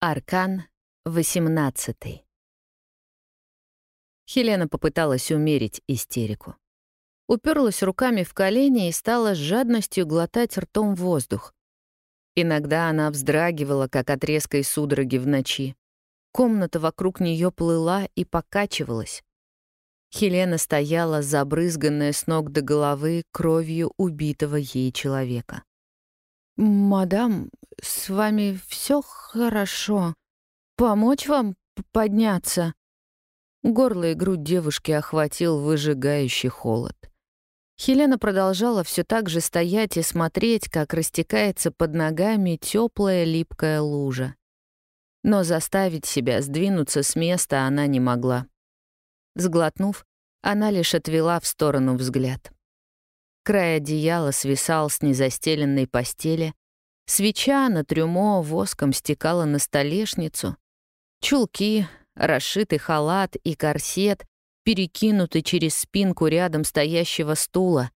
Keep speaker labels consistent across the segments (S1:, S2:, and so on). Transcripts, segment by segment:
S1: Аркан 18. Хелена попыталась умерить истерику. Уперлась руками в колени и стала с жадностью глотать ртом воздух. Иногда она вздрагивала, как от резкой судороги в ночи. Комната вокруг нее плыла и покачивалась. Хелена стояла, забрызганная с ног до головы кровью убитого ей человека. «Мадам, с вами все хорошо. Помочь вам подняться?» Горло и грудь девушки охватил выжигающий холод. Хелена продолжала все так же стоять и смотреть, как растекается под ногами теплая липкая лужа. Но заставить себя сдвинуться с места она не могла. Сглотнув, она лишь отвела в сторону взгляд. Край одеяла свисал с незастеленной постели, свеча на трюмо воском стекала на столешницу, чулки, расшитый халат и корсет перекинуты через спинку рядом стоящего стула.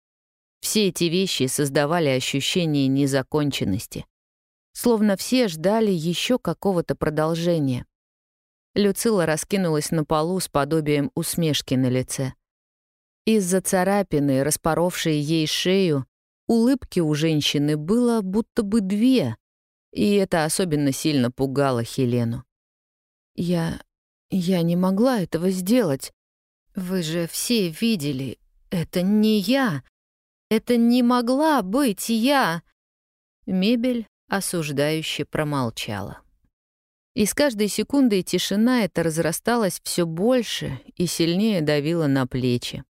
S1: Все эти вещи создавали ощущение незаконченности. Словно все ждали еще какого-то продолжения. Люцила раскинулась на полу с подобием усмешки на лице. Из-за царапины, распоровшей ей шею, улыбки у женщины было будто бы две, и это особенно сильно пугало Хелену. «Я... я не могла этого сделать. Вы же все видели, это не я. Это не могла быть я!» Мебель осуждающе промолчала. И с каждой секундой тишина эта разрасталась все больше и сильнее давила на плечи.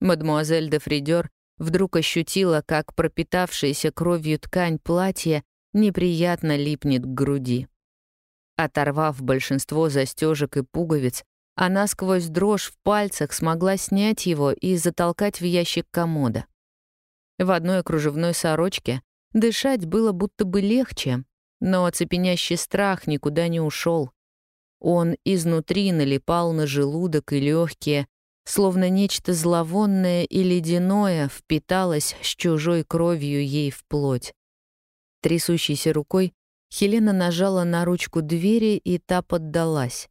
S1: Мадмуазель де Фридер вдруг ощутила, как пропитавшаяся кровью ткань платья неприятно липнет к груди. Оторвав большинство застежек и пуговиц, она сквозь дрожь в пальцах смогла снять его и затолкать в ящик комода. В одной кружевной сорочке дышать было будто бы легче, но оцепенящий страх никуда не ушел. Он изнутри налипал на желудок и легкие, словно нечто зловонное и ледяное впиталось с чужой кровью ей в плоть. Трясущейся рукой Хелена нажала на ручку двери, и та поддалась.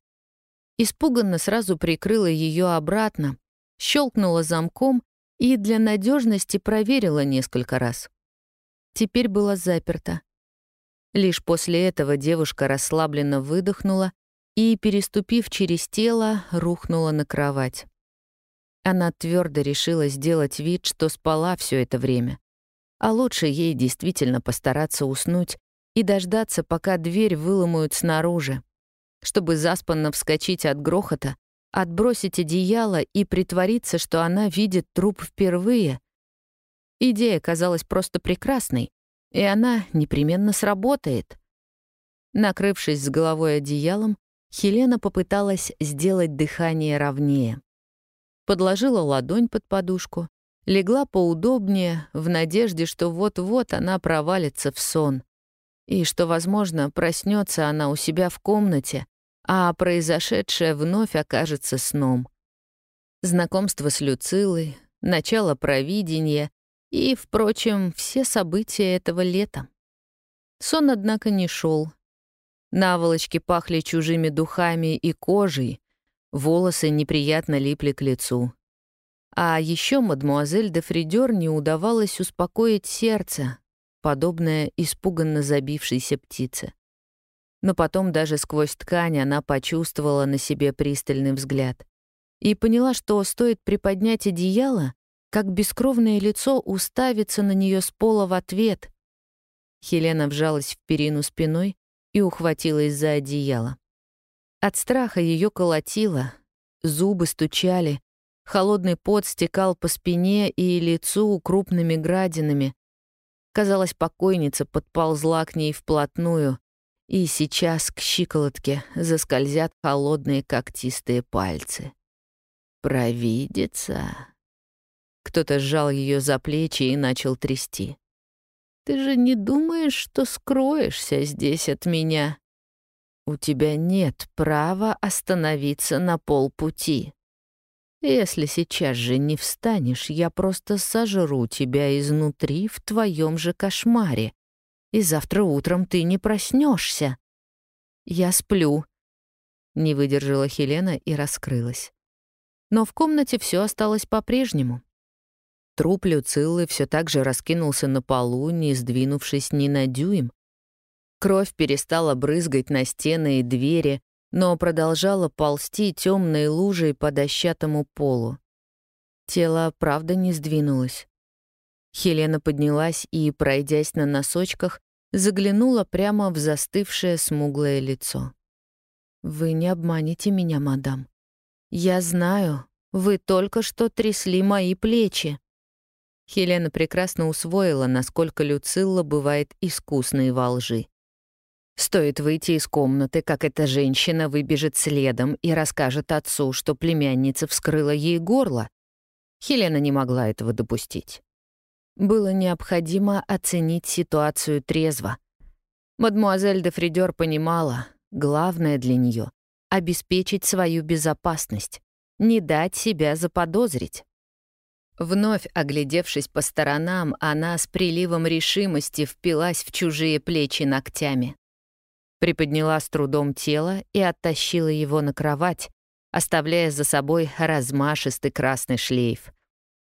S1: Испуганно сразу прикрыла ее обратно, щелкнула замком и для надежности проверила несколько раз. Теперь была заперта. Лишь после этого девушка расслабленно выдохнула и, переступив через тело, рухнула на кровать. Она твердо решила сделать вид, что спала все это время. А лучше ей действительно постараться уснуть и дождаться, пока дверь выломают снаружи, чтобы заспанно вскочить от грохота, отбросить одеяло и притвориться, что она видит труп впервые. Идея казалась просто прекрасной, и она непременно сработает. Накрывшись с головой одеялом, Хелена попыталась сделать дыхание ровнее подложила ладонь под подушку, легла поудобнее, в надежде, что вот-вот она провалится в сон. И что, возможно, проснется она у себя в комнате, а произошедшее вновь окажется сном. Знакомство с Люцилой, начало провидения и, впрочем, все события этого лета. Сон, однако, не шел. Наволочки пахли чужими духами и кожей, Волосы неприятно липли к лицу. А еще мадмуазель де Фридер не удавалось успокоить сердце, подобное испуганно забившейся птице. Но потом даже сквозь ткань она почувствовала на себе пристальный взгляд и поняла, что стоит приподнять одеяло, как бескровное лицо уставится на нее с пола в ответ. Хелена вжалась в перину спиной и ухватилась за одеяло. От страха ее колотило, зубы стучали, холодный пот стекал по спине и лицу крупными градинами. Казалось, покойница подползла к ней вплотную, и сейчас к щиколотке заскользят холодные когтистые пальцы. «Провидица!» Кто-то сжал ее за плечи и начал трясти. «Ты же не думаешь, что скроешься здесь от меня?» У тебя нет права остановиться на полпути. Если сейчас же не встанешь, я просто сожру тебя изнутри в твоем же кошмаре, и завтра утром ты не проснешься. Я сплю», — не выдержала Хелена и раскрылась. Но в комнате все осталось по-прежнему. Труп Люциллы все так же раскинулся на полу, не сдвинувшись ни на дюйм. Кровь перестала брызгать на стены и двери, но продолжала ползти темной лужей по дощатому полу. Тело, правда, не сдвинулось. Хелена поднялась и, пройдясь на носочках, заглянула прямо в застывшее смуглое лицо. «Вы не обманете меня, мадам. Я знаю, вы только что трясли мои плечи». Хелена прекрасно усвоила, насколько Люцилла бывает искусной во лжи. Стоит выйти из комнаты, как эта женщина выбежит следом и расскажет отцу, что племянница вскрыла ей горло. Хелена не могла этого допустить. Было необходимо оценить ситуацию трезво. Мадмуазель де Фридер понимала, главное для нее — обеспечить свою безопасность, не дать себя заподозрить. Вновь оглядевшись по сторонам, она с приливом решимости впилась в чужие плечи ногтями. Приподняла с трудом тело и оттащила его на кровать, оставляя за собой размашистый красный шлейф.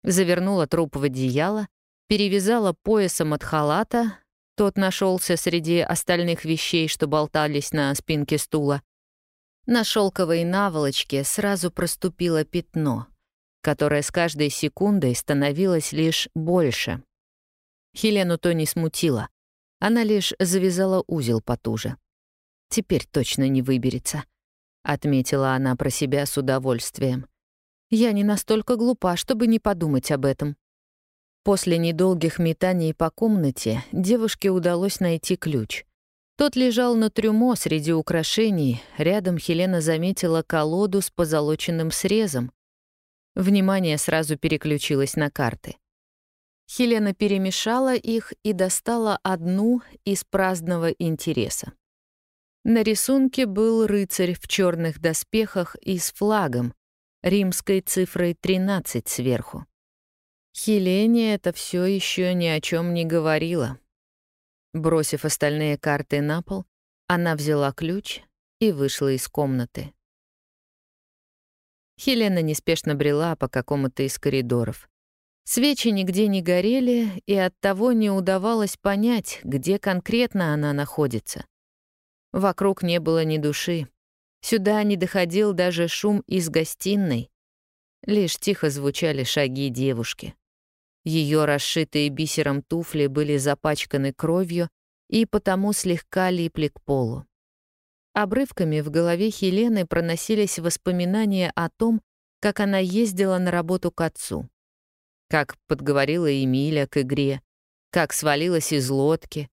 S1: Завернула труп в одеяло, перевязала поясом от халата, тот нашелся среди остальных вещей, что болтались на спинке стула. На шелковой наволочке сразу проступило пятно — которое с каждой секундой становилось лишь больше. Хелену то не смутило. Она лишь завязала узел потуже. «Теперь точно не выберется», — отметила она про себя с удовольствием. «Я не настолько глупа, чтобы не подумать об этом». После недолгих метаний по комнате девушке удалось найти ключ. Тот лежал на трюмо среди украшений, рядом Хелена заметила колоду с позолоченным срезом, Внимание сразу переключилось на карты. Хелена перемешала их и достала одну из праздного интереса. На рисунке был рыцарь в черных доспехах и с флагом, римской цифрой 13 сверху. Хелене это все еще ни о чем не говорило. Бросив остальные карты на пол, она взяла ключ и вышла из комнаты. Хелена неспешно брела по какому-то из коридоров. Свечи нигде не горели, и оттого не удавалось понять, где конкретно она находится. Вокруг не было ни души. Сюда не доходил даже шум из гостиной. Лишь тихо звучали шаги девушки. Ее расшитые бисером туфли были запачканы кровью и потому слегка липли к полу. Обрывками в голове Хелены проносились воспоминания о том, как она ездила на работу к отцу. Как подговорила Эмиля к игре, как свалилась из лодки,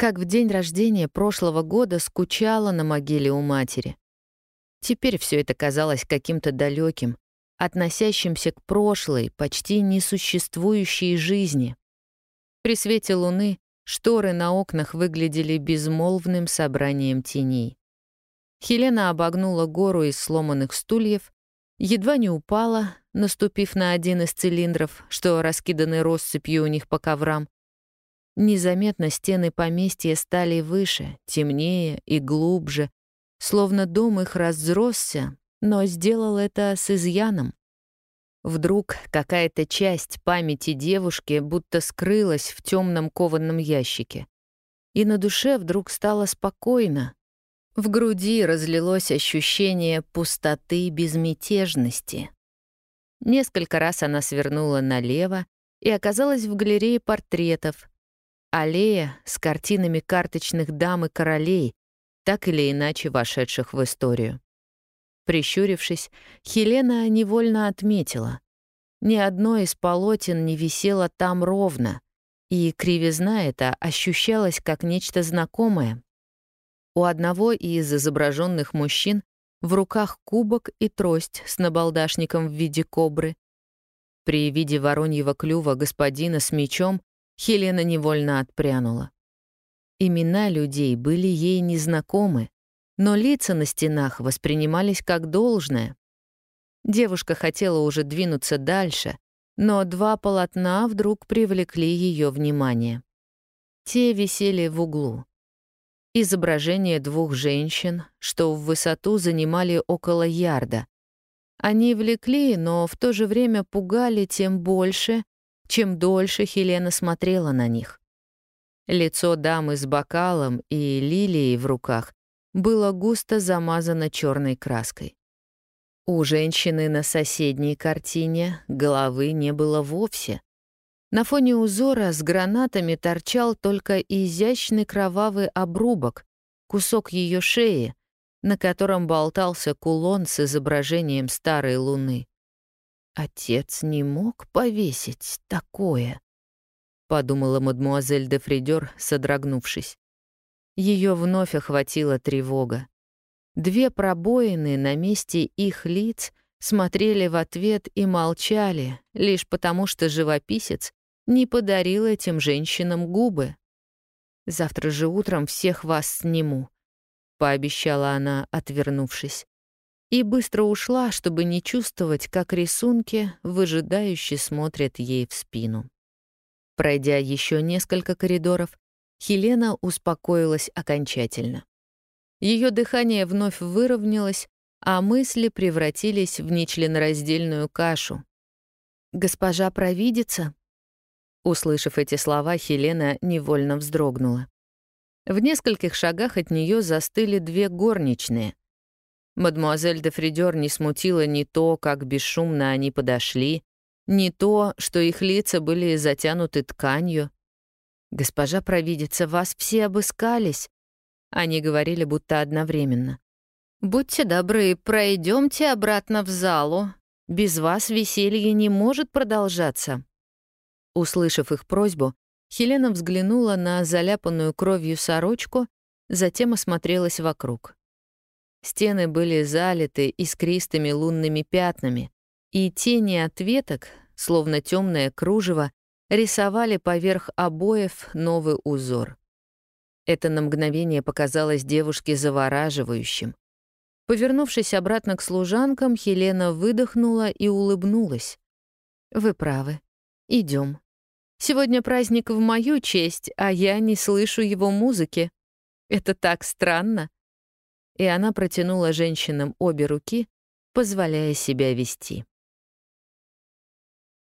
S1: как в день рождения прошлого года скучала на могиле у матери. Теперь все это казалось каким-то далеким, относящимся к прошлой, почти несуществующей жизни. При свете луны шторы на окнах выглядели безмолвным собранием теней. Хелена обогнула гору из сломанных стульев, едва не упала, наступив на один из цилиндров, что раскиданы россыпью у них по коврам. Незаметно стены поместья стали выше, темнее и глубже, словно дом их разросся, но сделал это с изъяном. Вдруг какая-то часть памяти девушки будто скрылась в темном кованном ящике. И на душе вдруг стало спокойно, в груди разлилось ощущение пустоты безмятежности. Несколько раз она свернула налево и оказалась в галерее портретов. Аллея с картинами карточных дам и королей, так или иначе вошедших в историю. Прищурившись, Хелена невольно отметила. Ни одно из полотен не висело там ровно, и кривизна эта ощущалась как нечто знакомое. У одного из изображенных мужчин в руках кубок и трость с набалдашником в виде кобры. При виде вороньего клюва господина с мечом Хелена невольно отпрянула. Имена людей были ей незнакомы, но лица на стенах воспринимались как должное. Девушка хотела уже двинуться дальше, но два полотна вдруг привлекли ее внимание. Те висели в углу. изображение двух женщин, что в высоту занимали около ярда. Они влекли, но в то же время пугали тем больше, чем дольше Хелена смотрела на них. Лицо дамы с бокалом и лилией в руках было густо замазано черной краской. У женщины на соседней картине головы не было вовсе. На фоне узора с гранатами торчал только изящный кровавый обрубок, кусок ее шеи, на котором болтался кулон с изображением старой луны. Отец не мог повесить такое, подумала мадмуазель де Фридер, содрогнувшись. Ее вновь охватила тревога. Две пробоины на месте их лиц смотрели в ответ и молчали, лишь потому что живописец не подарил этим женщинам губы. «Завтра же утром всех вас сниму», — пообещала она, отвернувшись. И быстро ушла, чтобы не чувствовать, как рисунки выжидающе смотрят ей в спину. Пройдя еще несколько коридоров, Хелена успокоилась окончательно. Ее дыхание вновь выровнялось, а мысли превратились в нечленораздельную кашу. «Госпожа провидица?» Услышав эти слова, Хелена невольно вздрогнула. В нескольких шагах от нее застыли две горничные. Мадмуазель де Фридер не смутила ни то, как бесшумно они подошли, ни то, что их лица были затянуты тканью. «Госпожа провидица, вас все обыскались!» Они говорили будто одновременно. «Будьте добры, пройдемте обратно в залу. Без вас веселье не может продолжаться». Услышав их просьбу, Хелена взглянула на заляпанную кровью сорочку, затем осмотрелась вокруг. Стены были залиты искристыми лунными пятнами, и тени от веток, словно темное кружево, рисовали поверх обоев новый узор. Это на мгновение показалось девушке завораживающим. Повернувшись обратно к служанкам, Хелена выдохнула и улыбнулась. «Вы правы. Идем. Сегодня праздник в мою честь, а я не слышу его музыки. Это так странно». И она протянула женщинам обе руки, позволяя себя вести.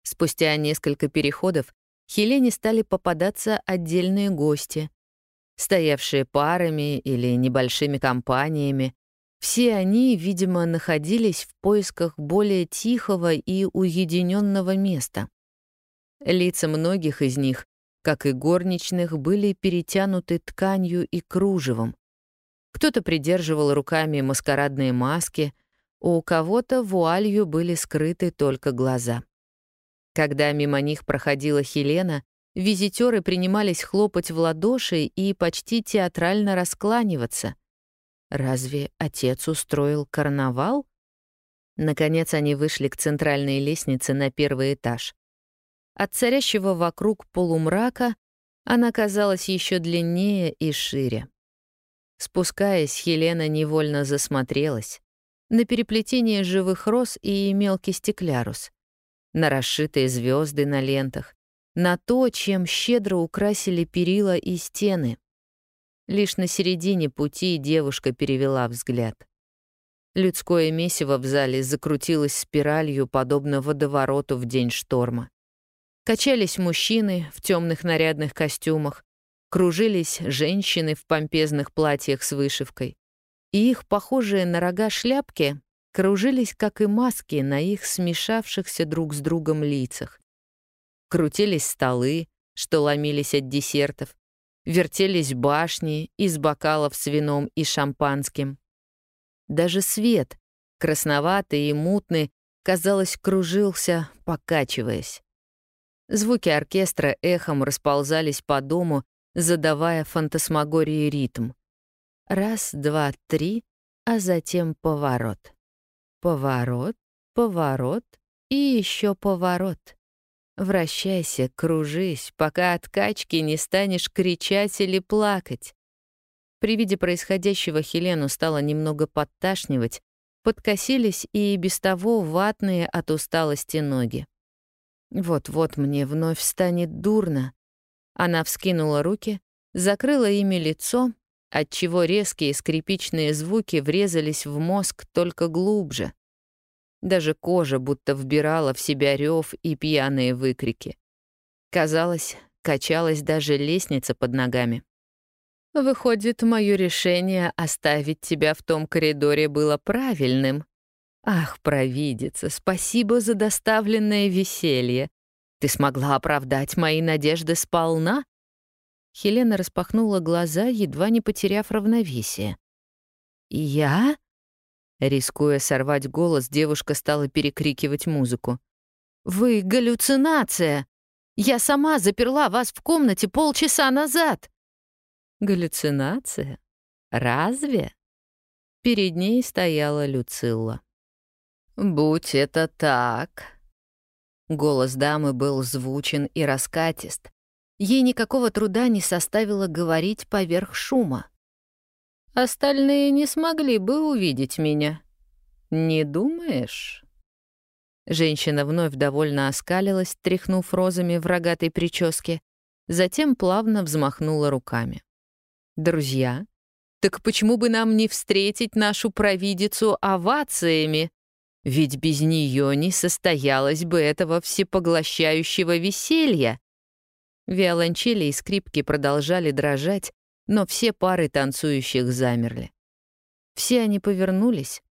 S1: Спустя несколько переходов Хелене стали попадаться отдельные гости, стоявшие парами или небольшими компаниями. Все они, видимо, находились в поисках более тихого и уединенного места. Лица многих из них, как и горничных, были перетянуты тканью и кружевом. Кто-то придерживал руками маскарадные маски, у кого-то вуалью были скрыты только глаза. Когда мимо них проходила Хелена, визитеры принимались хлопать в ладоши и почти театрально раскланиваться. Разве отец устроил карнавал? Наконец они вышли к центральной лестнице на первый этаж. От царящего вокруг полумрака она казалась еще длиннее и шире. Спускаясь, Хелена невольно засмотрелась на переплетение живых роз и мелкий стеклярус, на расшитые звезды на лентах, на то, чем щедро украсили перила и стены. Лишь на середине пути девушка перевела взгляд. Людское месиво в зале закрутилось спиралью, подобно водовороту в день шторма. Качались мужчины в темных нарядных костюмах, кружились женщины в помпезных платьях с вышивкой. И их, похожие на рога шляпки, кружились, как и маски, на их смешавшихся друг с другом лицах. Крутились столы, что ломились от десертов, вертелись башни из бокалов с вином и шампанским. Даже свет, красноватый и мутный, казалось, кружился, покачиваясь. Звуки оркестра эхом расползались по дому, задавая фантасмагории ритм. Раз, два, три, а затем поворот. Поворот, поворот и еще поворот. Вращайся, кружись, пока от качки не станешь кричать или плакать. При виде происходящего Хелену стало немного подташнивать, подкосились и без того ватные от усталости ноги. Вот-вот мне вновь станет дурно. Она вскинула руки, закрыла ими лицо, отчего резкие скрипичные звуки врезались в мозг только глубже. Даже кожа будто вбирала в себя рев и пьяные выкрики. Казалось, качалась даже лестница под ногами. Выходит, мое решение оставить тебя в том коридоре было правильным. Ах, провидица, спасибо за доставленное веселье. Ты смогла оправдать мои надежды сполна? Хелена распахнула глаза, едва не потеряв равновесие. «Я?» Рискуя сорвать голос, девушка стала перекрикивать музыку. «Вы галлюцинация! Я сама заперла вас в комнате полчаса назад!» Галлюцинация? Разве? Перед ней стояла Люцилла. «Будь это так...» Голос дамы был звучен и раскатист. Ей никакого труда не составило говорить поверх шума. «Остальные не смогли бы увидеть меня. Не думаешь?» Женщина вновь довольно оскалилась, тряхнув розами в рогатой прическе, затем плавно взмахнула руками. Друзья, так почему бы нам не встретить нашу провидицу овациями? Ведь без нее не состоялось бы этого всепоглощающего веселья. Виолончели и скрипки продолжали дрожать, но все пары танцующих замерли. Все они повернулись,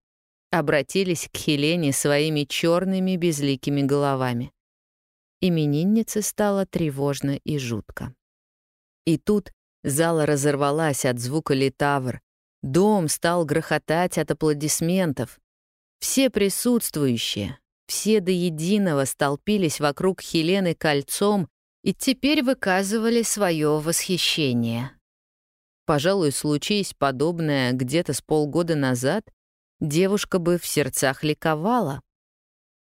S1: обратились к Хелене своими черными безликими головами. Имениннице стало тревожно и жутко. И тут Зала разорвалась от звука литавр. Дом стал грохотать от аплодисментов. Все присутствующие, все до единого столпились вокруг Хелены кольцом и теперь выказывали свое восхищение. Пожалуй, случись подобное где-то с полгода назад, девушка бы в сердцах ликовала.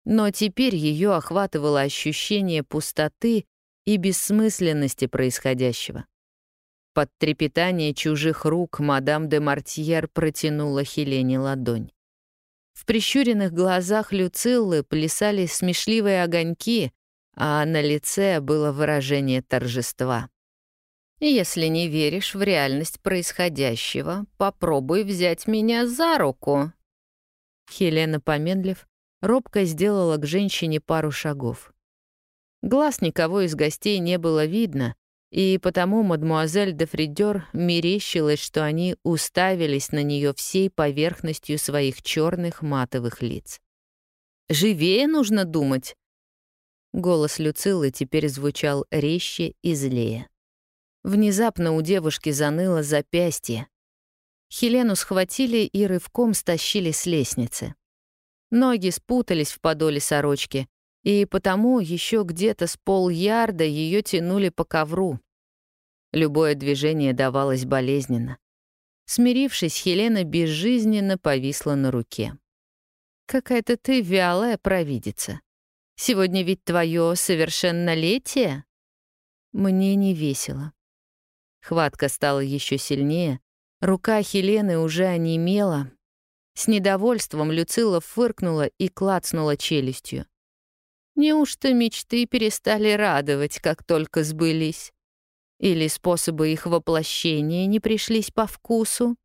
S1: Но теперь ее охватывало ощущение пустоты и бессмысленности происходящего. Под трепетание чужих рук мадам де Мартьер протянула Хелене ладонь. В прищуренных глазах Люциллы плясали смешливые огоньки, а на лице было выражение торжества. «Если не веришь в реальность происходящего, попробуй взять меня за руку». Хелена, помедлив, робко сделала к женщине пару шагов. Глаз никого из гостей не было видно, и потому мадмуазель де Фридер мерещилась, что они уставились на нее всей поверхностью своих черных матовых лиц. «Живее нужно думать!» Голос Люцилы теперь звучал резче и злее. Внезапно у девушки заныло запястье. Хелену схватили и рывком стащили с лестницы. Ноги спутались в подоле сорочки, и потому еще где-то с полярда ее тянули по ковру. Любое движение давалось болезненно. Смирившись, Хелена безжизненно повисла на руке. «Какая-то ты вялая провидица. Сегодня ведь твое совершеннолетие?» Мне не весело. Хватка стала еще сильнее, рука Хелены уже онемела. С недовольством Люцила фыркнула и клацнула челюстью. Неужто мечты перестали радовать, как только сбылись? Или способы их воплощения не пришлись по вкусу?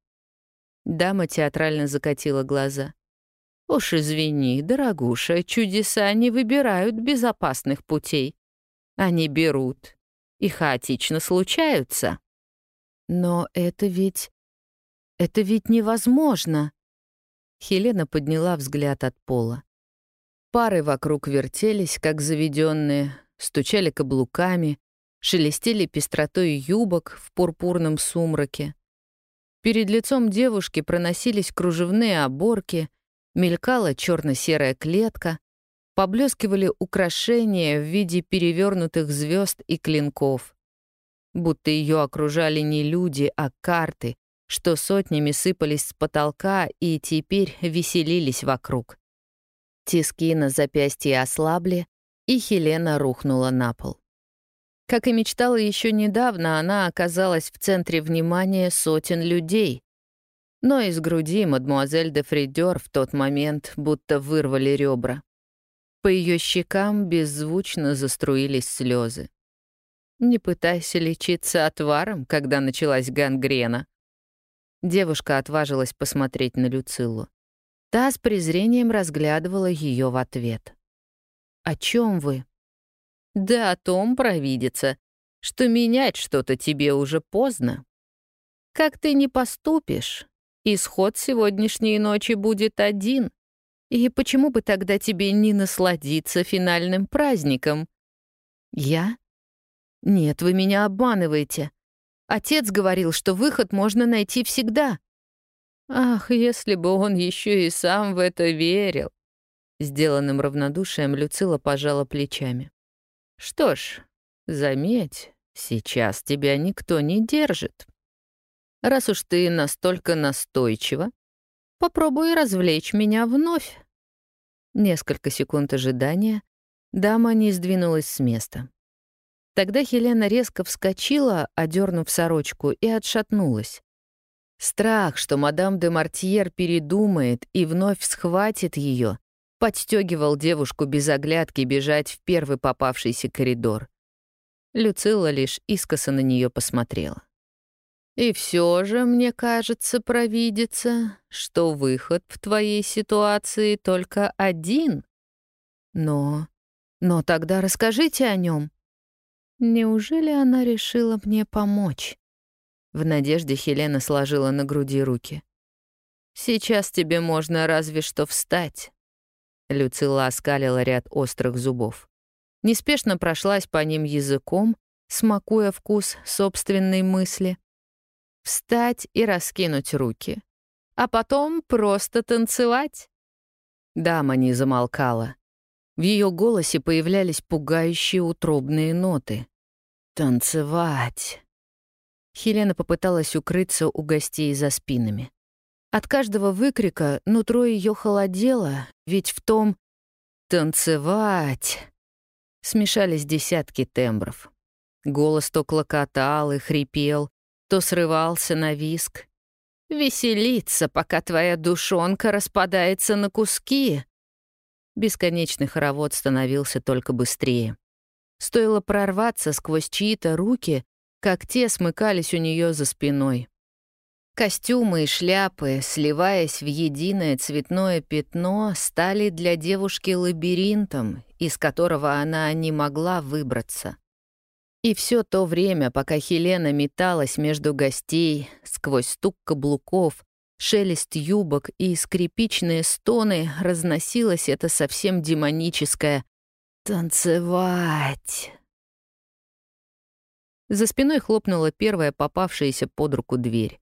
S1: Дама театрально закатила глаза. «Уж извини, дорогуша, чудеса не выбирают безопасных путей. Они берут и хаотично случаются». «Но это ведь... это ведь невозможно!» Хелена подняла взгляд от пола. Пары вокруг вертелись, как заведенные, стучали каблуками, шелестели пестротой юбок в пурпурном сумраке. Перед лицом девушки проносились кружевные оборки, мелькала черно-серая клетка, поблескивали украшения в виде перевернутых звезд и клинков. Будто ее окружали не люди, а карты, что сотнями сыпались с потолка и теперь веселились вокруг. Тиски на запястье ослабли, и Хелена рухнула на пол. Как и мечтала еще недавно, она оказалась в центре внимания сотен людей. Но из груди мадмуазель де Фридер в тот момент будто вырвали ребра. По ее щекам беззвучно заструились слезы. Не пытайся лечиться отваром, когда началась гангрена. Девушка отважилась посмотреть на Люциллу. Та с презрением разглядывала ее в ответ. «О чем вы?» «Да о том, провидица, что менять что-то тебе уже поздно. Как ты не поступишь, исход сегодняшней ночи будет один. И почему бы тогда тебе не насладиться финальным праздником?» «Я? Нет, вы меня обманываете. Отец говорил, что выход можно найти всегда». «Ах, если бы он еще и сам в это верил!» Сделанным равнодушием Люцила пожала плечами. «Что ж, заметь, сейчас тебя никто не держит. Раз уж ты настолько настойчива, попробуй развлечь меня вновь». Несколько секунд ожидания, дама не сдвинулась с места. Тогда Хелена резко вскочила, одернув сорочку, и отшатнулась. Страх, что мадам де Мартьер передумает и вновь схватит ее, подстегивал девушку без оглядки бежать в первый попавшийся коридор. Люцилла лишь искоса на нее посмотрела. «И все же, мне кажется, провидится, что выход в твоей ситуации только один. Но... но тогда расскажите о нем. Неужели она решила мне помочь? В надежде Хелена сложила на груди руки. «Сейчас тебе можно разве что встать». Люцила оскалила ряд острых зубов. Неспешно прошлась по ним языком, смакуя вкус собственной мысли. Встать и раскинуть руки. А потом просто танцевать. Дама не замолкала. В ее голосе появлялись пугающие утробные ноты. «Танцевать!» Хелена попыталась укрыться у гостей за спинами. От каждого выкрика нутро ее холодело, ведь в том «танцевать» смешались десятки тембров. Голос то клокотал и хрипел, то срывался на виск. «Веселиться, пока твоя душонка распадается на куски!» Бесконечный хоровод становился только быстрее. Стоило прорваться сквозь чьи-то руки, как те смыкались у нее за спиной. Костюмы и шляпы, сливаясь в единое цветное пятно, стали для девушки лабиринтом, из которого она не могла выбраться. И все то время, пока Хелена металась между гостей, сквозь стук каблуков, шелест юбок и скрипичные стоны, разносилось это совсем демоническое «танцевать». За спиной хлопнула первая попавшаяся под руку дверь.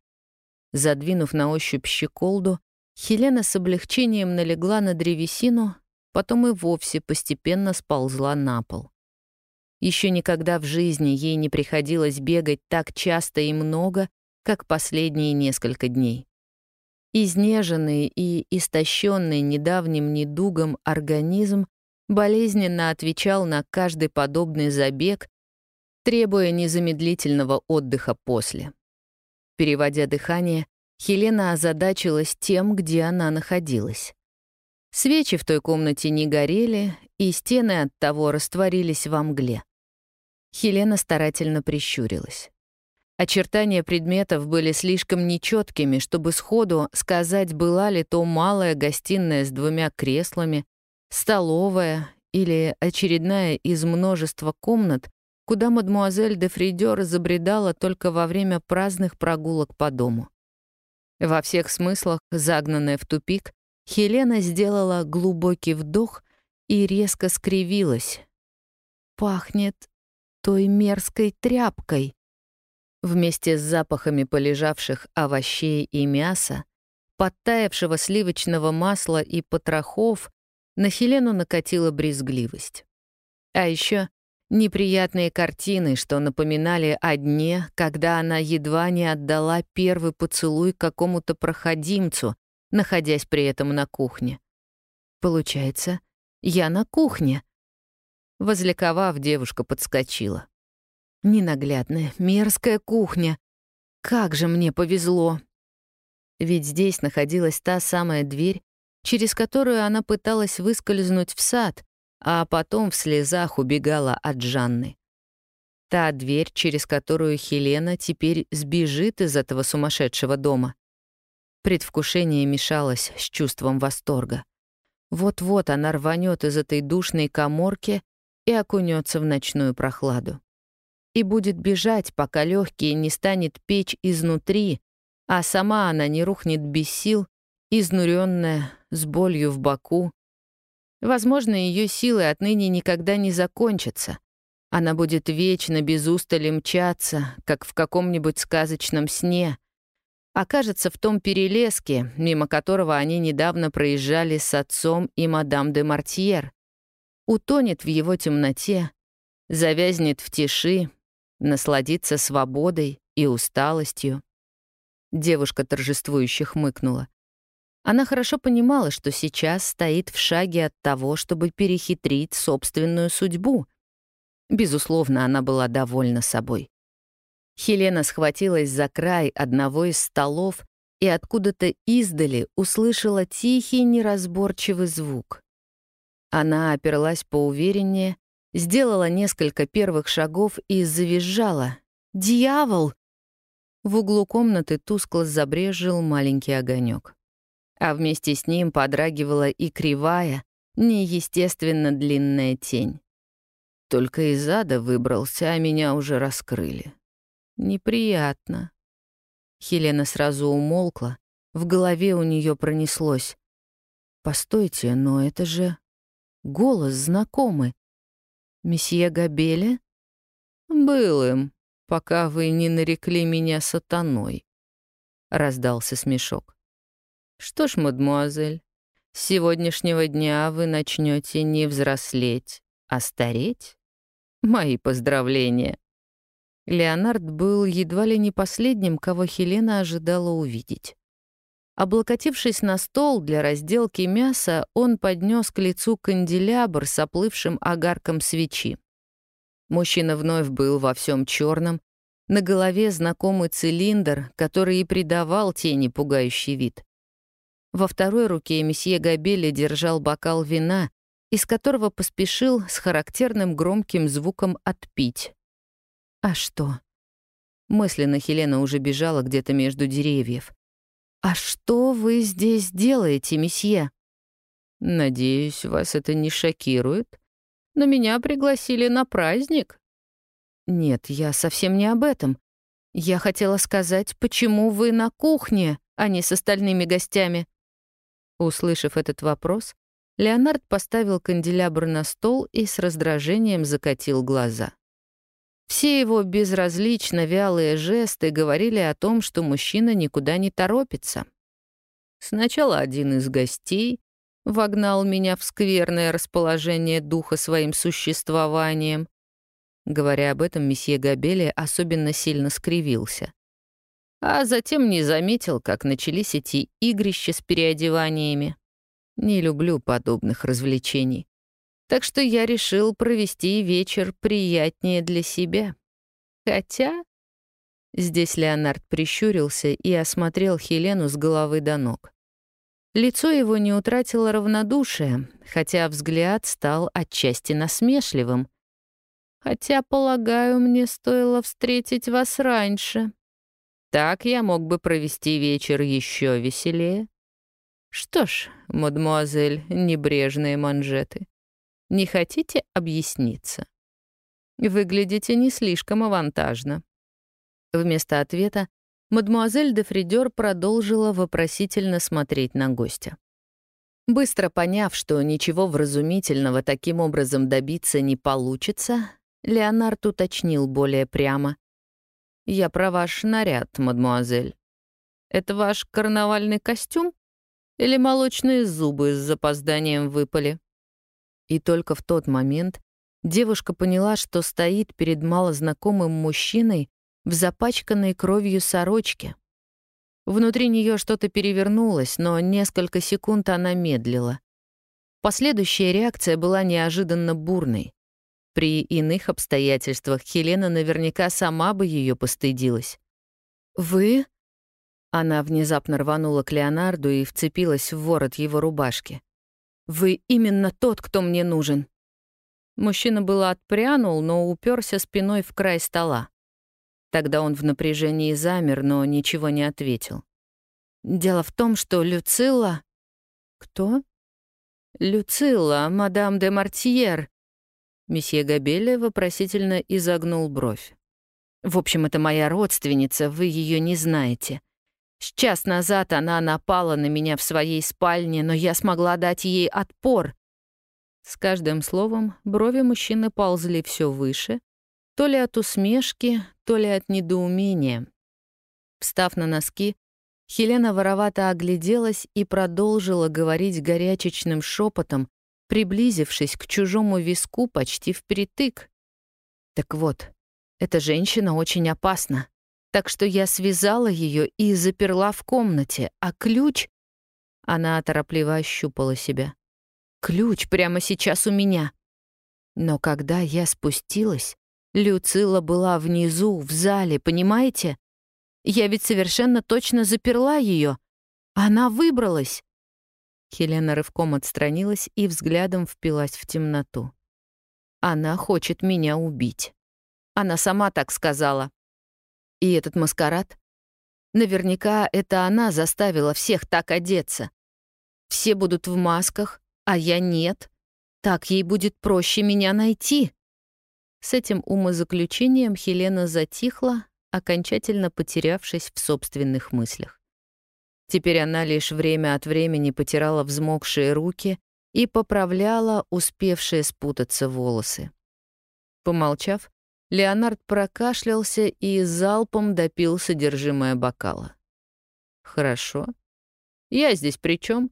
S1: Задвинув на ощупь щеколду, Хелена с облегчением налегла на древесину, потом и вовсе постепенно сползла на пол. Еще никогда в жизни ей не приходилось бегать так часто и много, как последние несколько дней. Изнеженный и истощенный недавним недугом организм болезненно отвечал на каждый подобный забег требуя незамедлительного отдыха после. Переводя дыхание, Хелена озадачилась тем, где она находилась. Свечи в той комнате не горели, и стены от того растворились во мгле. Хелена старательно прищурилась. Очертания предметов были слишком нечеткими, чтобы сходу сказать, была ли то малая гостиная с двумя креслами, столовая или очередная из множества комнат, куда мадмуазель де Фридер забредала только во время праздных прогулок по дому. Во всех смыслах, загнанная в тупик, Хелена сделала глубокий вдох и резко скривилась. «Пахнет той мерзкой тряпкой». Вместе с запахами полежавших овощей и мяса, подтаявшего сливочного масла и потрохов, на Хелену накатила брезгливость. А еще Неприятные картины, что напоминали о дне, когда она едва не отдала первый поцелуй какому-то проходимцу, находясь при этом на кухне. Получается, я на кухне. Возликовав, девушка подскочила. Ненаглядная, мерзкая кухня. Как же мне повезло. Ведь здесь находилась та самая дверь, через которую она пыталась выскользнуть в сад, а потом в слезах убегала от Жанны. Та дверь, через которую Хелена теперь сбежит из этого сумасшедшего дома. Предвкушение мешалось с чувством восторга. Вот-вот она рванет из этой душной коморки и окунется в ночную прохладу. И будет бежать, пока легкие не станет печь изнутри, а сама она не рухнет без сил, изнуренная, с болью в боку. Возможно, ее силы отныне никогда не закончатся. Она будет вечно без устали мчаться, как в каком-нибудь сказочном сне. Окажется в том перелеске, мимо которого они недавно проезжали с отцом и мадам де Мартьер. Утонет в его темноте, завязнет в тиши, насладится свободой и усталостью. Девушка торжествующе хмыкнула. Она хорошо понимала, что сейчас стоит в шаге от того, чтобы перехитрить собственную судьбу. Безусловно, она была довольна собой. Хелена схватилась за край одного из столов и откуда-то издали услышала тихий неразборчивый звук. Она оперлась поувереннее, сделала несколько первых шагов и завизжала. «Дьявол!» В углу комнаты тускло забрежил маленький огонек а вместе с ним подрагивала и кривая, неестественно длинная тень. Только из ада выбрался, а меня уже раскрыли. Неприятно. Хелена сразу умолкла, в голове у нее пронеслось. «Постойте, но это же голос знакомый. Месье Габеле?» «Был им, пока вы не нарекли меня сатаной», — раздался смешок. Что ж, мадмуазель, с сегодняшнего дня вы начнете не взрослеть, а стареть? Мои поздравления. Леонард был едва ли не последним, кого Хелена ожидала увидеть. Облокотившись на стол для разделки мяса, он поднес к лицу канделябр с оплывшим огарком свечи. Мужчина вновь был во всем черном, на голове знакомый цилиндр, который и придавал тени пугающий вид. Во второй руке месье Габели держал бокал вина, из которого поспешил с характерным громким звуком отпить. «А что?» Мысленно Хелена уже бежала где-то между деревьев. «А что вы здесь делаете, месье?» «Надеюсь, вас это не шокирует, но меня пригласили на праздник». «Нет, я совсем не об этом. Я хотела сказать, почему вы на кухне, а не с остальными гостями?» Услышав этот вопрос, Леонард поставил канделябр на стол и с раздражением закатил глаза. Все его безразлично вялые жесты говорили о том, что мужчина никуда не торопится. Сначала один из гостей вогнал меня в скверное расположение духа своим существованием. Говоря об этом, месье Габели особенно сильно скривился а затем не заметил, как начались эти игрища с переодеваниями. Не люблю подобных развлечений. Так что я решил провести вечер приятнее для себя. Хотя... Здесь Леонард прищурился и осмотрел Хелену с головы до ног. Лицо его не утратило равнодушия, хотя взгляд стал отчасти насмешливым. «Хотя, полагаю, мне стоило встретить вас раньше», так я мог бы провести вечер еще веселее. Что ж, мадемуазель, небрежные манжеты, не хотите объясниться? Выглядите не слишком авантажно. Вместо ответа мадемуазель де Фридер продолжила вопросительно смотреть на гостя. Быстро поняв, что ничего вразумительного таким образом добиться не получится, Леонард уточнил более прямо. «Я про ваш наряд, мадмуазель. Это ваш карнавальный костюм? Или молочные зубы с запозданием выпали?» И только в тот момент девушка поняла, что стоит перед малознакомым мужчиной в запачканной кровью сорочке. Внутри нее что-то перевернулось, но несколько секунд она медлила. Последующая реакция была неожиданно бурной. При иных обстоятельствах Хелена наверняка сама бы ее постыдилась. «Вы?» Она внезапно рванула к Леонарду и вцепилась в ворот его рубашки. «Вы именно тот, кто мне нужен». Мужчина было отпрянул, но уперся спиной в край стола. Тогда он в напряжении замер, но ничего не ответил. Дело в том, что Люцилла... Кто? Люцилла, мадам де Мартьер. Месье Габеле вопросительно изогнул бровь. В общем, это моя родственница, вы ее не знаете. С час назад она напала на меня в своей спальне, но я смогла дать ей отпор. С каждым словом брови мужчины ползли все выше, то ли от усмешки, то ли от недоумения. Встав на носки, Хелена воровато огляделась и продолжила говорить горячечным шепотом, приблизившись к чужому виску почти впритык. Так вот, эта женщина очень опасна. Так что я связала ее и заперла в комнате, а ключ... Она торопливо ощупала себя. Ключ прямо сейчас у меня. Но когда я спустилась, Люцила была внизу, в зале, понимаете? Я ведь совершенно точно заперла ее. Она выбралась. Хелена рывком отстранилась и взглядом впилась в темноту. Она хочет меня убить. Она сама так сказала. И этот маскарад? Наверняка это она заставила всех так одеться. Все будут в масках, а я нет. Так ей будет проще меня найти. С этим умозаключением Хелена затихла, окончательно потерявшись в собственных мыслях. Теперь она лишь время от времени потирала взмокшие руки и поправляла успевшие спутаться волосы. Помолчав, Леонард прокашлялся и залпом допил содержимое бокала. «Хорошо. Я здесь при чем?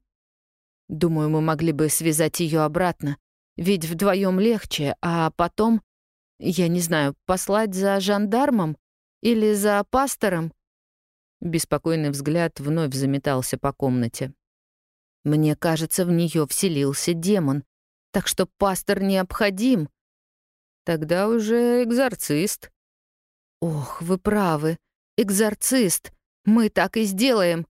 S1: Думаю, мы могли бы связать ее обратно, ведь вдвоем легче, а потом, я не знаю, послать за жандармом или за пастором?» Беспокойный взгляд вновь заметался по комнате. «Мне кажется, в нее вселился демон, так что пастор необходим», Тогда уже экзорцист. Ох, вы правы. Экзорцист. Мы так и сделаем.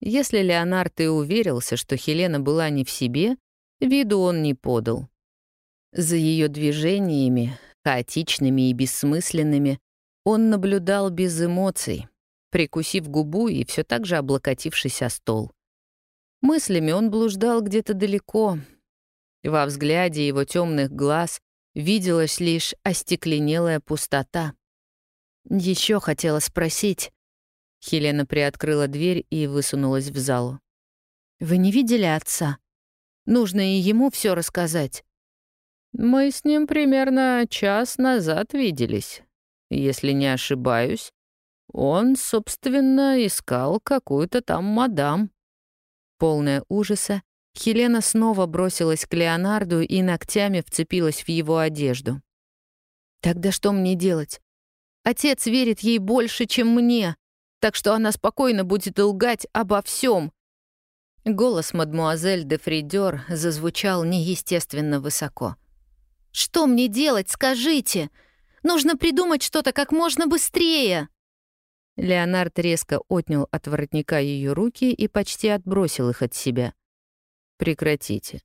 S1: Если Леонард и уверился, что Хелена была не в себе, виду он не подал. За ее движениями, хаотичными и бессмысленными, он наблюдал без эмоций, прикусив губу и все так же облокотившись о стол. Мыслями он блуждал где-то далеко. Во взгляде его темных глаз виделась лишь остекленелая пустота. Еще хотела спросить. Хелена приоткрыла дверь и высунулась в залу. «Вы не видели отца? Нужно и ему все рассказать». «Мы с ним примерно час назад виделись. Если не ошибаюсь, он, собственно, искал какую-то там мадам». Полная ужаса, Хелена снова бросилась к Леонарду и ногтями вцепилась в его одежду. «Тогда что мне делать? Отец верит ей больше, чем мне, так что она спокойно будет лгать обо всем. Голос мадмуазель де Фридер зазвучал неестественно высоко. «Что мне делать, скажите? Нужно придумать что-то как можно быстрее!» Леонард резко отнял от воротника ее руки и почти отбросил их от себя. Прекратите.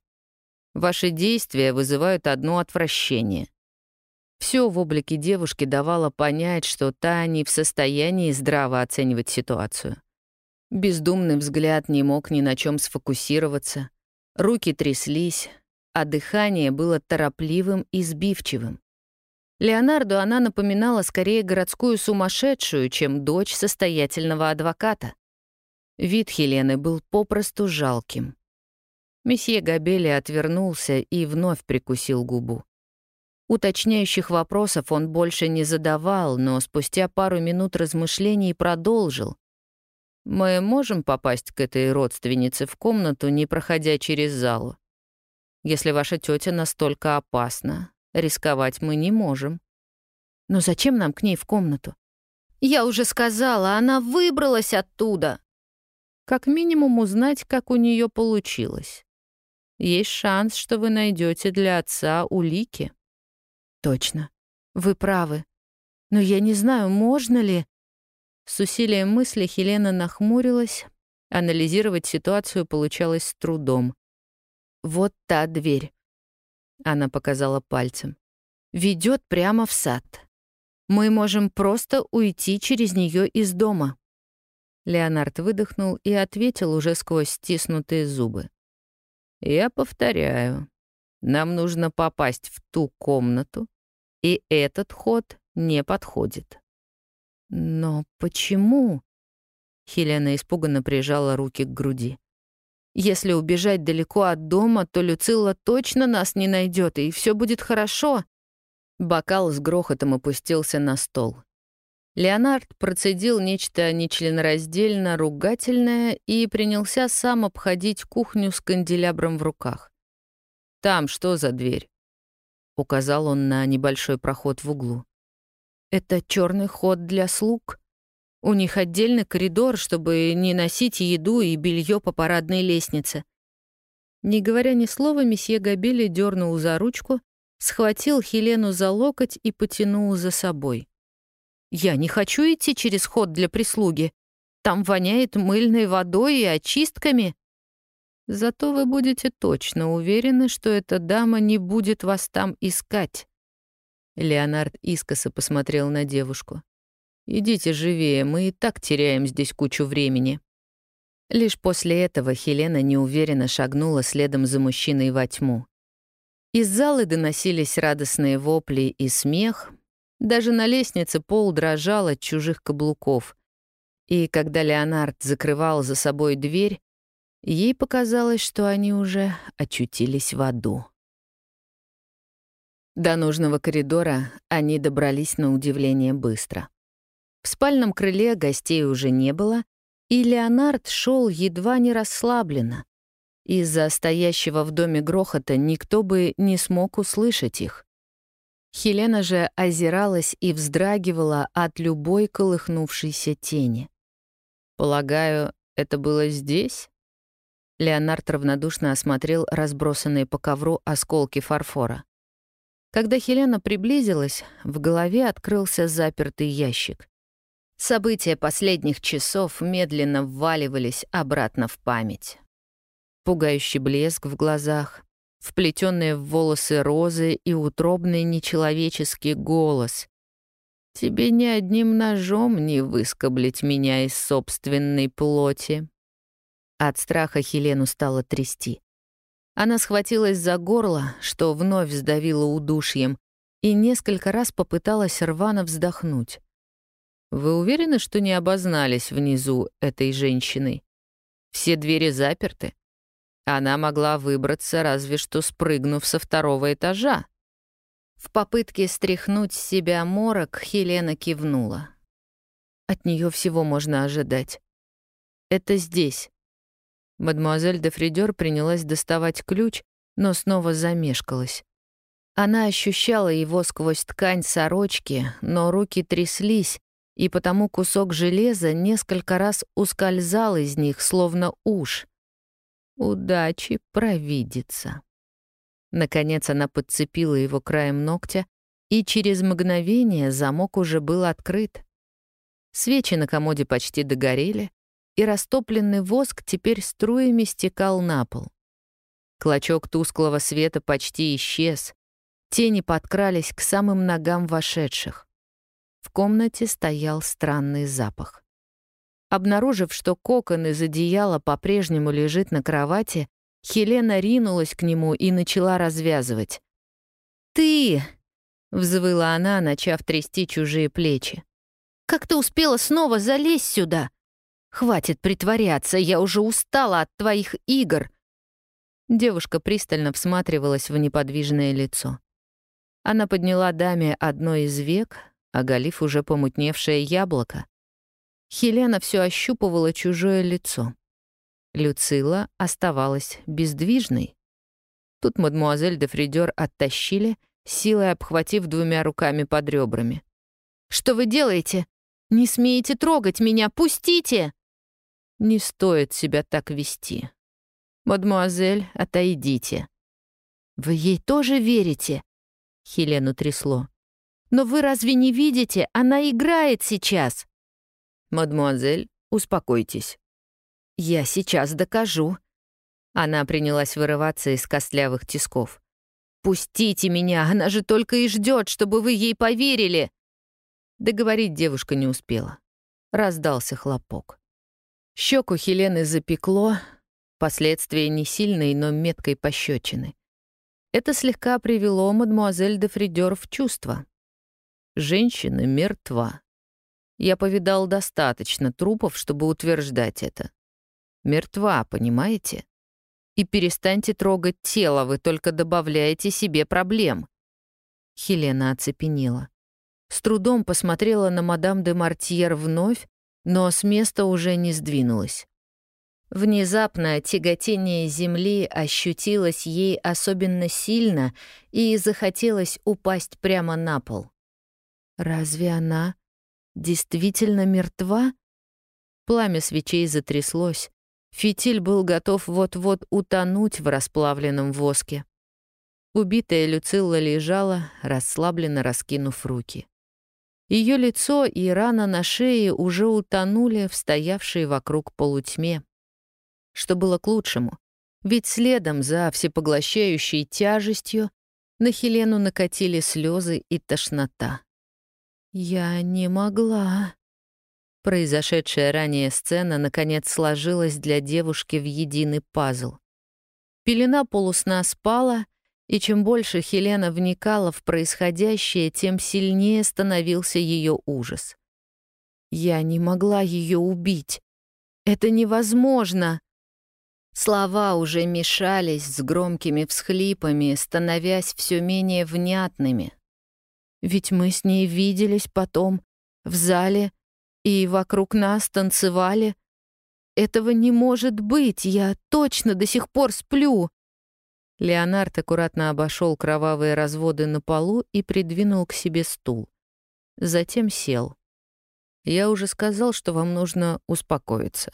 S1: Ваши действия вызывают одно отвращение. Все в облике девушки давало понять, что та не в состоянии здраво оценивать ситуацию. Бездумный взгляд не мог ни на чем сфокусироваться, руки тряслись, а дыхание было торопливым и сбивчивым. Леонарду она напоминала скорее городскую сумасшедшую, чем дочь состоятельного адвоката. Вид Хелены был попросту жалким. Месье Габели отвернулся и вновь прикусил губу. Уточняющих вопросов он больше не задавал, но спустя пару минут размышлений продолжил. «Мы можем попасть к этой родственнице в комнату, не проходя через залу? Если ваша тетя настолько опасна, рисковать мы не можем». «Но зачем нам к ней в комнату?» «Я уже сказала, она выбралась оттуда!» «Как минимум узнать, как у нее получилось. Есть шанс, что вы найдете для отца улики. Точно. Вы правы. Но я не знаю, можно ли... С усилием мысли Хелена нахмурилась. Анализировать ситуацию получалось с трудом. Вот та дверь. Она показала пальцем. Ведет прямо в сад. Мы можем просто уйти через нее из дома. Леонард выдохнул и ответил уже сквозь стиснутые зубы. «Я повторяю, нам нужно попасть в ту комнату, и этот ход не подходит». «Но почему?» Хелена испуганно прижала руки к груди. «Если убежать далеко от дома, то Люцилла точно нас не найдет, и все будет хорошо». Бокал с грохотом опустился на стол. Леонард процедил нечто нечленораздельно ругательное и принялся сам обходить кухню с канделябром в руках. «Там что за дверь?» — указал он на небольшой проход в углу. «Это черный ход для слуг. У них отдельный коридор, чтобы не носить еду и белье по парадной лестнице». Не говоря ни слова, месье Габели дернул за ручку, схватил Хелену за локоть и потянул за собой. Я не хочу идти через ход для прислуги. Там воняет мыльной водой и очистками. Зато вы будете точно уверены, что эта дама не будет вас там искать. Леонард искоса посмотрел на девушку. «Идите живее, мы и так теряем здесь кучу времени». Лишь после этого Хелена неуверенно шагнула следом за мужчиной во тьму. Из залы доносились радостные вопли и смех, даже на лестнице пол дрожал от чужих каблуков. И когда Леонард закрывал за собой дверь, ей показалось, что они уже очутились в аду. До нужного коридора они добрались на удивление быстро. В спальном крыле гостей уже не было, и Леонард шел едва не расслабленно. Из-за стоящего в доме грохота никто бы не смог услышать их. Хелена же озиралась и вздрагивала от любой колыхнувшейся тени. «Полагаю, это было здесь?» Леонард равнодушно осмотрел разбросанные по ковру осколки фарфора. Когда Хелена приблизилась, в голове открылся запертый ящик. События последних часов медленно вваливались обратно в память. Пугающий блеск в глазах, вплетенные в волосы розы и утробный нечеловеческий голос. «Тебе ни одним ножом не выскоблить меня из собственной плоти». От страха Хелену стало трясти. Она схватилась за горло, что вновь сдавило удушьем, и несколько раз попыталась рвано вздохнуть. «Вы уверены, что не обознались внизу этой женщиной? Все двери заперты?» Она могла выбраться, разве что спрыгнув со второго этажа. В попытке стряхнуть с себя морок Хелена кивнула. От нее всего можно ожидать. Это здесь. Мадемуазель де Фридер принялась доставать ключ, но снова замешкалась. Она ощущала его сквозь ткань сорочки, но руки тряслись, и потому кусок железа несколько раз ускользал из них, словно уж — Удачи провидится. Наконец она подцепила его краем ногтя, и через мгновение замок уже был открыт. Свечи на комоде почти догорели, и растопленный воск теперь струями стекал на пол. Клочок тусклого света почти исчез, тени подкрались к самым ногам вошедших. В комнате стоял странный запах. Обнаружив, что кокон из одеяла по-прежнему лежит на кровати, Хелена ринулась к нему и начала развязывать. «Ты!» — взвыла она, начав трясти чужие плечи. «Как ты успела снова залезть сюда? Хватит притворяться, я уже устала от твоих игр!» Девушка пристально всматривалась в неподвижное лицо. Она подняла даме одно из век, оголив уже помутневшее яблоко, Хелена все ощупывала чужое лицо. Люцила оставалась бездвижной. Тут мадмуазель де Фридер оттащили, силой обхватив двумя руками под ребрами. «Что вы делаете? Не смеете трогать меня! Пустите!» «Не стоит себя так вести. Мадмуазель, отойдите». «Вы ей тоже верите?» Хелену трясло. «Но вы разве не видите? Она играет сейчас!» «Мадемуазель, успокойтесь». «Я сейчас докажу». Она принялась вырываться из костлявых тисков. «Пустите меня, она же только и ждет, чтобы вы ей поверили!» Договорить девушка не успела. Раздался хлопок. Щеку Хелены запекло, последствия не сильной, но меткой пощечины. Это слегка привело мадемуазель де Фридер в чувство. Женщина мертва. Я повидал достаточно трупов, чтобы утверждать это. Мертва, понимаете? И перестаньте трогать тело, вы только добавляете себе проблем. Хелена оцепенела. С трудом посмотрела на мадам де Мартьер вновь, но с места уже не сдвинулась. Внезапно тяготение земли ощутилось ей особенно сильно и захотелось упасть прямо на пол. Разве она действительно мертва? Пламя свечей затряслось. Фитиль был готов вот-вот утонуть в расплавленном воске. Убитая Люцилла лежала, расслабленно раскинув руки. Ее лицо и рана на шее уже утонули в стоявшей вокруг полутьме. Что было к лучшему, ведь следом за всепоглощающей тяжестью на Хелену накатили слезы и тошнота. «Я не могла». Произошедшая ранее сцена наконец сложилась для девушки в единый пазл. Пелена полусна спала, и чем больше Хелена вникала в происходящее, тем сильнее становился ее ужас. «Я не могла ее убить. Это невозможно!» Слова уже мешались с громкими всхлипами, становясь все менее внятными. Ведь мы с ней виделись потом, в зале, и вокруг нас танцевали. Этого не может быть, я точно до сих пор сплю. Леонард аккуратно обошел кровавые разводы на полу и придвинул к себе стул. Затем сел. «Я уже сказал, что вам нужно успокоиться.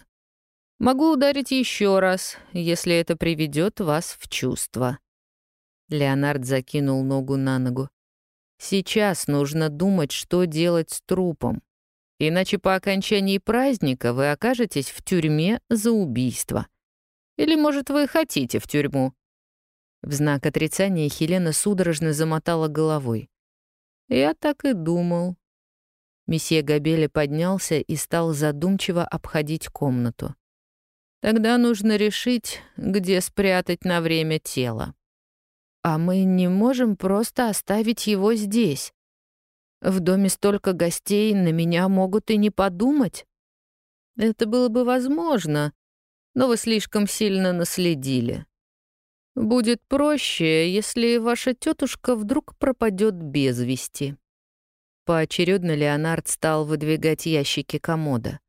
S1: Могу ударить еще раз, если это приведет вас в чувство». Леонард закинул ногу на ногу. Сейчас нужно думать, что делать с трупом. Иначе по окончании праздника вы окажетесь в тюрьме за убийство. Или, может, вы хотите в тюрьму?» В знак отрицания Хелена судорожно замотала головой. «Я так и думал». Месье Габеле поднялся и стал задумчиво обходить комнату. «Тогда нужно решить, где спрятать на время тело». А мы не можем просто оставить его здесь. В доме столько гостей, на меня могут и не подумать. Это было бы возможно, но вы слишком сильно наследили. Будет проще, если ваша тетушка вдруг пропадет без вести. Поочередно Леонард стал выдвигать ящики комода.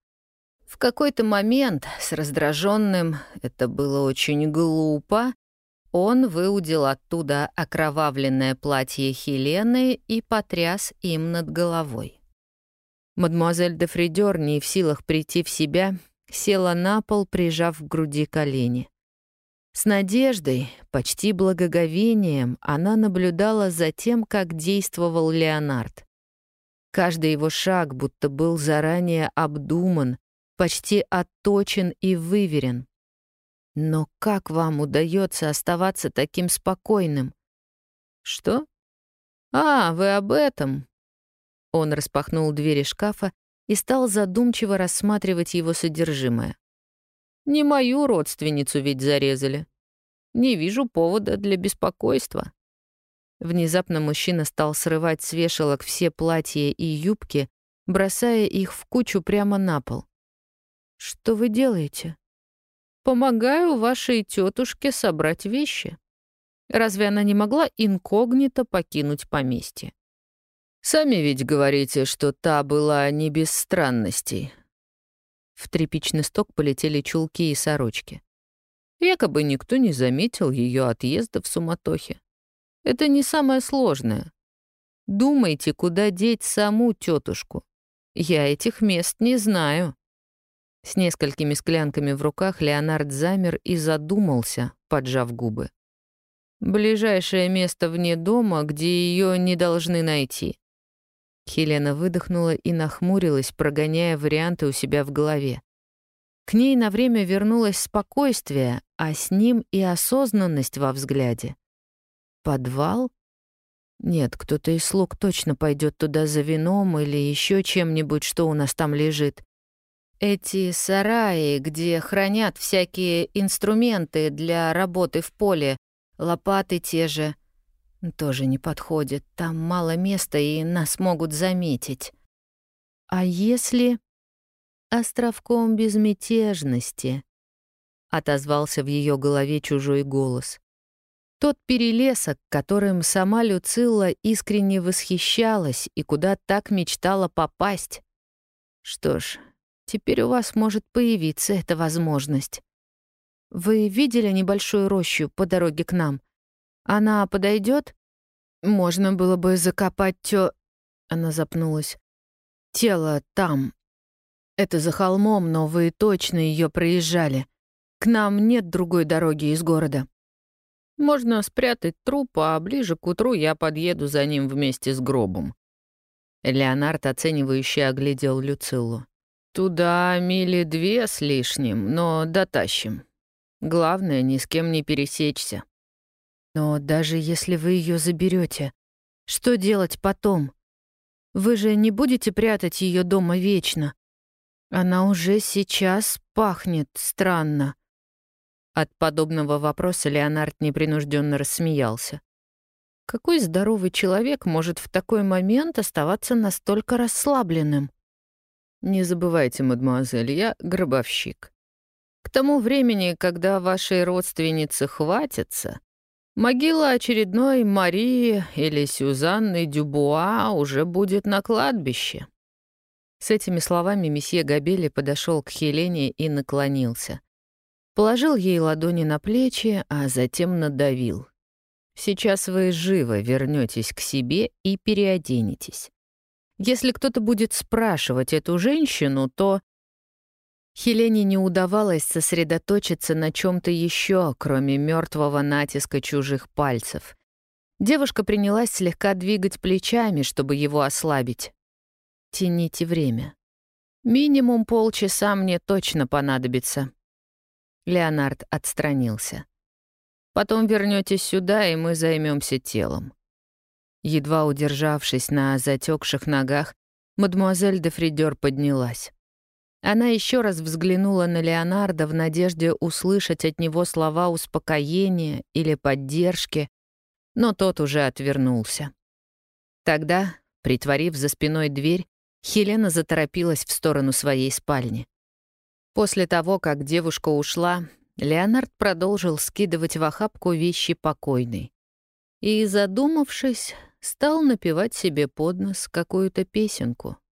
S1: В какой-то момент с раздраженным «это было очень глупо» Он выудил оттуда окровавленное платье Хелены и потряс им над головой. Мадемуазель де Фридер, не в силах прийти в себя, села на пол, прижав к груди колени. С надеждой, почти благоговением, она наблюдала за тем, как действовал Леонард. Каждый его шаг будто был заранее обдуман, почти отточен и выверен. Но как вам удается оставаться таким спокойным? Что? А, вы об этом. Он распахнул двери шкафа и стал задумчиво рассматривать его содержимое. Не мою родственницу ведь зарезали. Не вижу повода для беспокойства. Внезапно мужчина стал срывать с вешалок все платья и юбки, бросая их в кучу прямо на пол. «Что вы делаете?» Помогаю вашей тетушке собрать вещи. Разве она не могла инкогнито покинуть поместье? Сами ведь говорите, что та была не без странностей. В тряпичный сток полетели чулки и сорочки. Якобы никто не заметил ее отъезда в суматохе. Это не самое сложное. Думайте, куда деть саму тетушку. Я этих мест не знаю. С несколькими склянками в руках Леонард замер и задумался, поджав губы. «Ближайшее место вне дома, где ее не должны найти». Хелена выдохнула и нахмурилась, прогоняя варианты у себя в голове. К ней на время вернулось спокойствие, а с ним и осознанность во взгляде. «Подвал?» Нет, кто-то из слуг точно пойдет туда за вином или еще чем-нибудь, что у нас там лежит. Эти сараи, где хранят всякие инструменты для работы в поле, лопаты те же, тоже не подходят. Там мало места, и нас могут заметить. А если... Островком безмятежности, отозвался в ее голове чужой голос. Тот перелесок, которым сама Люцилла искренне восхищалась и куда так мечтала попасть. Что ж, теперь у вас может появиться эта возможность. Вы видели небольшую рощу по дороге к нам? Она подойдет? Можно было бы закопать тё... Она запнулась. Тело там. Это за холмом, но вы точно ее проезжали. К нам нет другой дороги из города. Можно спрятать труп, а ближе к утру я подъеду за ним вместе с гробом. Леонард оценивающе оглядел Люциллу. «Туда мили две с лишним, но дотащим. Главное, ни с кем не пересечься». «Но даже если вы ее заберете, что делать потом? Вы же не будете прятать ее дома вечно? Она уже сейчас пахнет странно». От подобного вопроса Леонард непринужденно рассмеялся. Какой здоровый человек может в такой момент оставаться настолько расслабленным? Не забывайте, мадемуазель, я гробовщик. К тому времени, когда вашей родственнице хватится, могила очередной Марии или Сюзанны Дюбуа уже будет на кладбище. С этими словами месье Габели подошел к Хелене и наклонился. Положил ей ладони на плечи, а затем надавил. «Сейчас вы живо вернетесь к себе и переоденетесь. Если кто-то будет спрашивать эту женщину, то...» Хелене не удавалось сосредоточиться на чем то еще, кроме мертвого натиска чужих пальцев. Девушка принялась слегка двигать плечами, чтобы его ослабить. «Тяните время. Минимум полчаса мне точно понадобится», Леонард отстранился. «Потом вернётесь сюда, и мы займёмся телом». Едва удержавшись на затекших ногах, мадемуазель де Фридер поднялась. Она ещё раз взглянула на Леонарда в надежде услышать от него слова успокоения или поддержки, но тот уже отвернулся. Тогда, притворив за спиной дверь, Хелена заторопилась в сторону своей спальни. После того, как девушка ушла, Леонард продолжил скидывать в охапку вещи покойной. И, задумавшись, стал напевать себе под нос какую-то песенку —